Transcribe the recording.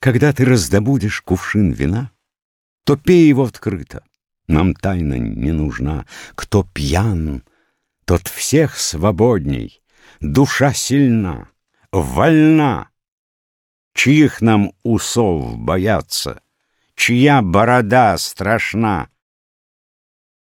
Когда ты раздобудешь кувшин вина, То пей его открыто, нам тайна не нужна. Кто пьян, тот всех свободней, Душа сильна, вольна. Чьих нам усов бояться, Чья борода страшна,